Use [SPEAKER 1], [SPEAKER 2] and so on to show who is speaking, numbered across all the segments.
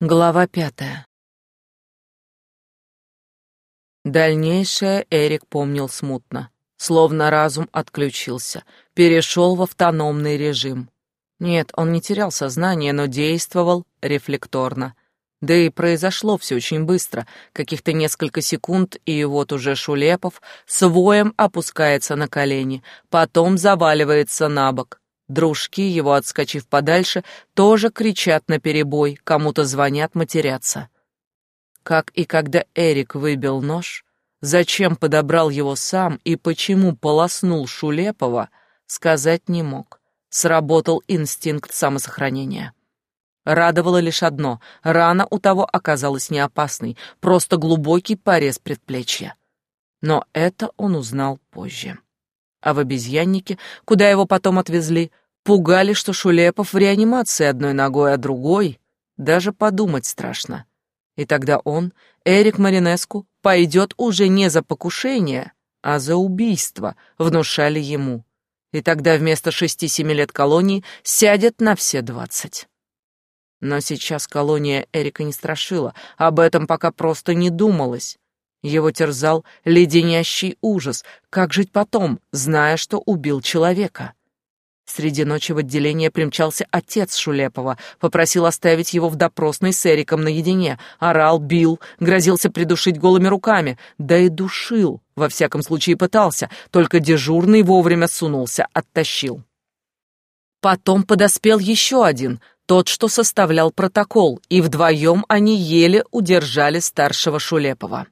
[SPEAKER 1] Глава пятая. Дальнейшее Эрик помнил смутно, словно разум отключился, перешел в автономный режим. Нет, он не терял сознание, но действовал рефлекторно. Да и произошло все очень быстро, каких-то несколько секунд, и вот уже Шулепов с воем опускается на колени, потом заваливается на бок. Дружки, его отскочив подальше, тоже кричат на перебой, кому-то звонят, матерятся. Как и когда Эрик выбил нож, зачем подобрал его сам и почему полоснул Шулепова, сказать не мог. Сработал инстинкт самосохранения. Радовало лишь одно — рана у того оказалась не опасной, просто глубокий порез предплечья. Но это он узнал позже а в обезьяннике, куда его потом отвезли, пугали, что Шулепов в реанимации одной ногой, а другой даже подумать страшно. И тогда он, Эрик Маринеску, пойдет уже не за покушение, а за убийство, внушали ему. И тогда вместо шести-семи лет колонии сядет на все двадцать. Но сейчас колония Эрика не страшила, об этом пока просто не думалось. Его терзал леденящий ужас. Как жить потом, зная, что убил человека? Среди ночи в отделение примчался отец Шулепова, попросил оставить его в допросной с Эриком наедине. Орал, бил, грозился придушить голыми руками. Да и душил, во всяком случае пытался, только дежурный вовремя сунулся, оттащил. Потом подоспел еще один, тот, что составлял протокол, и вдвоем они еле удержали старшего Шулепова.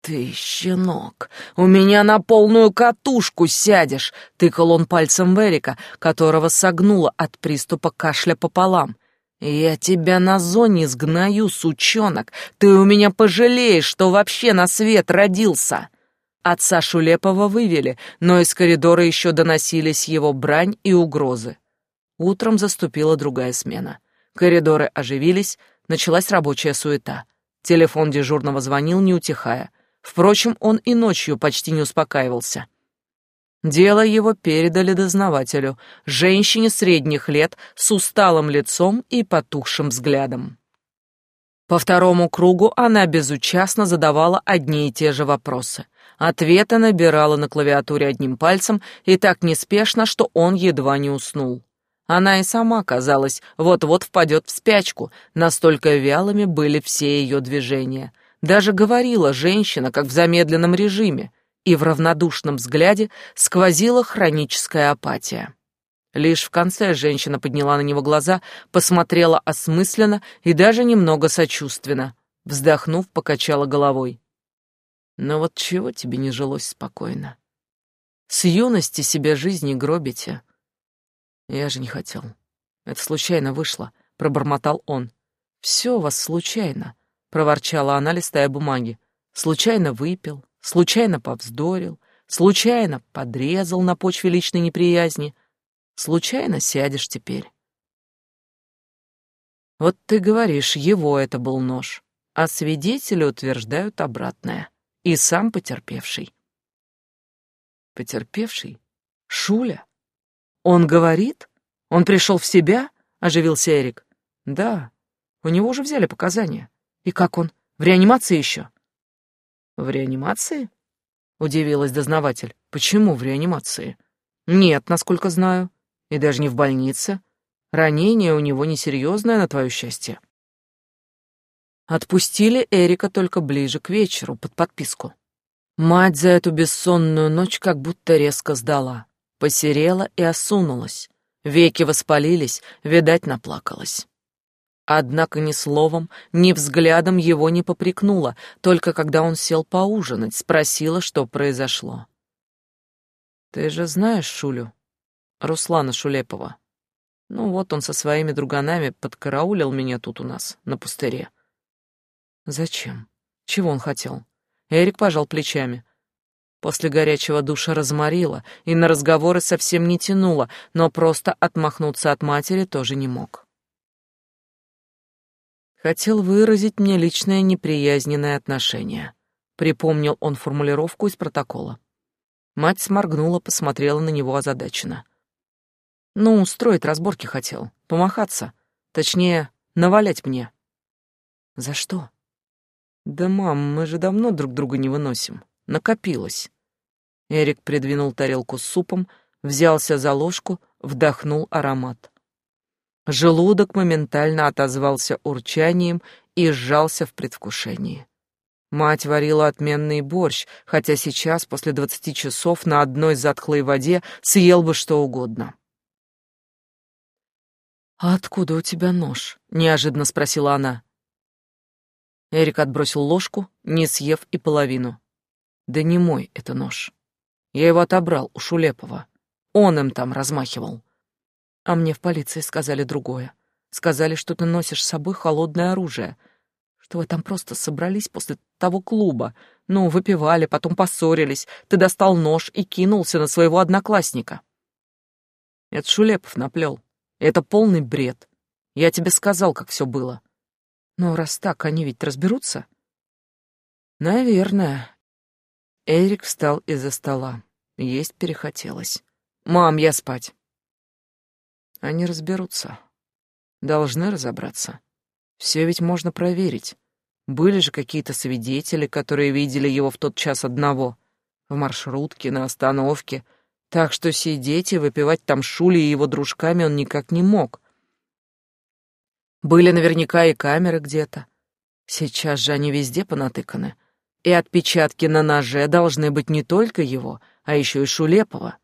[SPEAKER 1] «Ты, щенок, у меня на полную катушку сядешь!» — тыкал он пальцем в Эрика, которого согнуло от приступа кашля пополам. «Я тебя на зоне сгною, сучонок! Ты у меня пожалеешь, что вообще на свет родился!» Отца Шулепова вывели, но из коридора еще доносились его брань и угрозы. Утром заступила другая смена. Коридоры оживились, началась рабочая суета. Телефон дежурного звонил, не утихая. Впрочем, он и ночью почти не успокаивался. Дело его передали дознавателю, женщине средних лет с усталым лицом и потухшим взглядом. По второму кругу она безучастно задавала одни и те же вопросы. Ответы набирала на клавиатуре одним пальцем и так неспешно, что он едва не уснул. Она и сама, казалось, вот-вот впадет в спячку, настолько вялыми были все ее движения — даже говорила женщина, как в замедленном режиме, и в равнодушном взгляде сквозила хроническая апатия. Лишь в конце женщина подняла на него глаза, посмотрела осмысленно и даже немного сочувственно. Вздохнув, покачала головой. «Но вот чего тебе не жилось спокойно? С юности себе жизни гробите». «Я же не хотел. Это случайно вышло», — пробормотал он. «Все у вас случайно проворчала она, листая бумаги. Случайно выпил, случайно повздорил, случайно подрезал на почве личной неприязни. Случайно сядешь теперь. Вот ты говоришь, его это был нож, а свидетели утверждают обратное. И сам потерпевший. Потерпевший? Шуля? Он говорит? Он пришел в себя? Оживился Эрик. Да, у него уже взяли показания. И как он? В реанимации еще? В реанимации? Удивилась дознаватель. Почему в реанимации? Нет, насколько знаю. И даже не в больнице. Ранение у него несерьезное, на твое счастье. Отпустили Эрика только ближе к вечеру, под подписку. Мать за эту бессонную ночь как будто резко сдала. Посерела и осунулась. Веки воспалились, видать, наплакалась. Однако ни словом, ни взглядом его не попрекнула, только когда он сел поужинать, спросила, что произошло. «Ты же знаешь Шулю? Руслана Шулепова. Ну вот он со своими друганами подкараулил меня тут у нас, на пустыре». «Зачем? Чего он хотел?» Эрик пожал плечами. После горячего душа разморила, и на разговоры совсем не тянуло, но просто отмахнуться от матери тоже не мог. Хотел выразить мне личное неприязненное отношение. Припомнил он формулировку из протокола. Мать сморгнула, посмотрела на него озадаченно. Ну, устроить разборки хотел, помахаться. Точнее, навалять мне. За что? Да, мам, мы же давно друг друга не выносим. Накопилось. Эрик придвинул тарелку с супом, взялся за ложку, вдохнул аромат. Желудок моментально отозвался урчанием и сжался в предвкушении. Мать варила отменный борщ, хотя сейчас, после двадцати часов на одной затхлой воде, съел бы что угодно. «А откуда у тебя нож?» — неожиданно спросила она. Эрик отбросил ложку, не съев и половину. «Да не мой это нож. Я его отобрал у Шулепова. Он им там размахивал. А мне в полиции сказали другое. Сказали, что ты носишь с собой холодное оружие, что вы там просто собрались после того клуба. Ну, выпивали, потом поссорились. Ты достал нож и кинулся на своего одноклассника. Это Шулепов наплел. Это полный бред. Я тебе сказал, как все было. Но раз так, они ведь разберутся? Наверное. Эрик встал из-за стола. Есть перехотелось. «Мам, я спать». Они разберутся. Должны разобраться. Все ведь можно проверить. Были же какие-то свидетели, которые видели его в тот час одного. В маршрутке, на остановке. Так что сидеть и выпивать там Шули и его дружками он никак не мог. Были наверняка и камеры где-то. Сейчас же они везде понатыканы. И отпечатки на ноже должны быть не только его, а еще и Шулепова.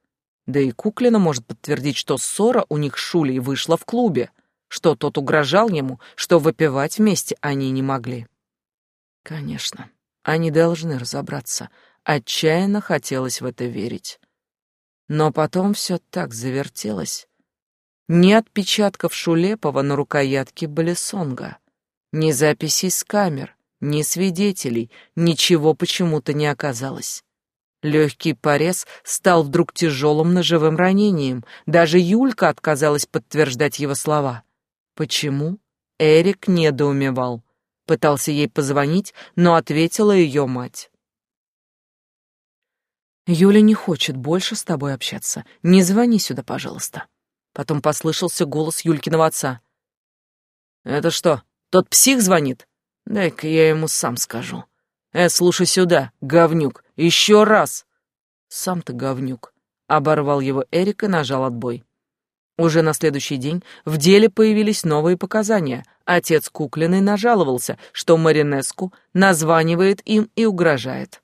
[SPEAKER 1] Да и Куклина может подтвердить, что ссора у них с Шулей вышла в клубе, что тот угрожал ему, что выпивать вместе они не могли. Конечно, они должны разобраться. Отчаянно хотелось в это верить. Но потом все так завертелось. Ни отпечатков Шулепова на рукоятке Балесонга, ни записей с камер, ни свидетелей, ничего почему-то не оказалось. Легкий порез стал вдруг тяжелым ножевым ранением. Даже Юлька отказалась подтверждать его слова. Почему? Эрик недоумевал. Пытался ей позвонить, но ответила ее мать. «Юля не хочет больше с тобой общаться. Не звони сюда, пожалуйста». Потом послышался голос Юлькиного отца. «Это что, тот псих звонит? Дай-ка я ему сам скажу». «Э, слушай сюда, говнюк, еще раз!» «Сам ты говнюк», — оборвал его Эрик и нажал отбой. Уже на следующий день в деле появились новые показания. Отец Куклиной нажаловался, что Маринеску названивает им и угрожает.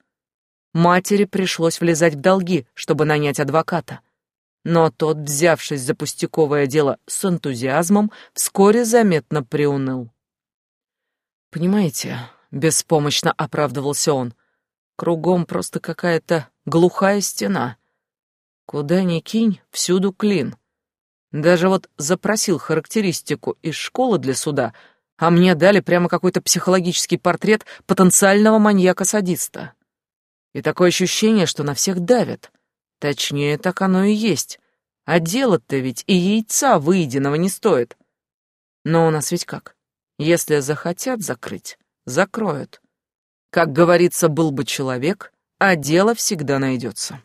[SPEAKER 1] Матери пришлось влезать в долги, чтобы нанять адвоката. Но тот, взявшись за пустяковое дело с энтузиазмом, вскоре заметно приуныл. «Понимаете, Беспомощно оправдывался он. Кругом просто какая-то глухая стена. Куда ни кинь, всюду клин. Даже вот запросил характеристику из школы для суда, а мне дали прямо какой-то психологический портрет потенциального маньяка-садиста. И такое ощущение, что на всех давят. Точнее, так оно и есть. А дело-то ведь и яйца выеденного не стоит. Но у нас ведь как? Если захотят закрыть, закроют. Как говорится, был бы человек, а дело всегда найдется.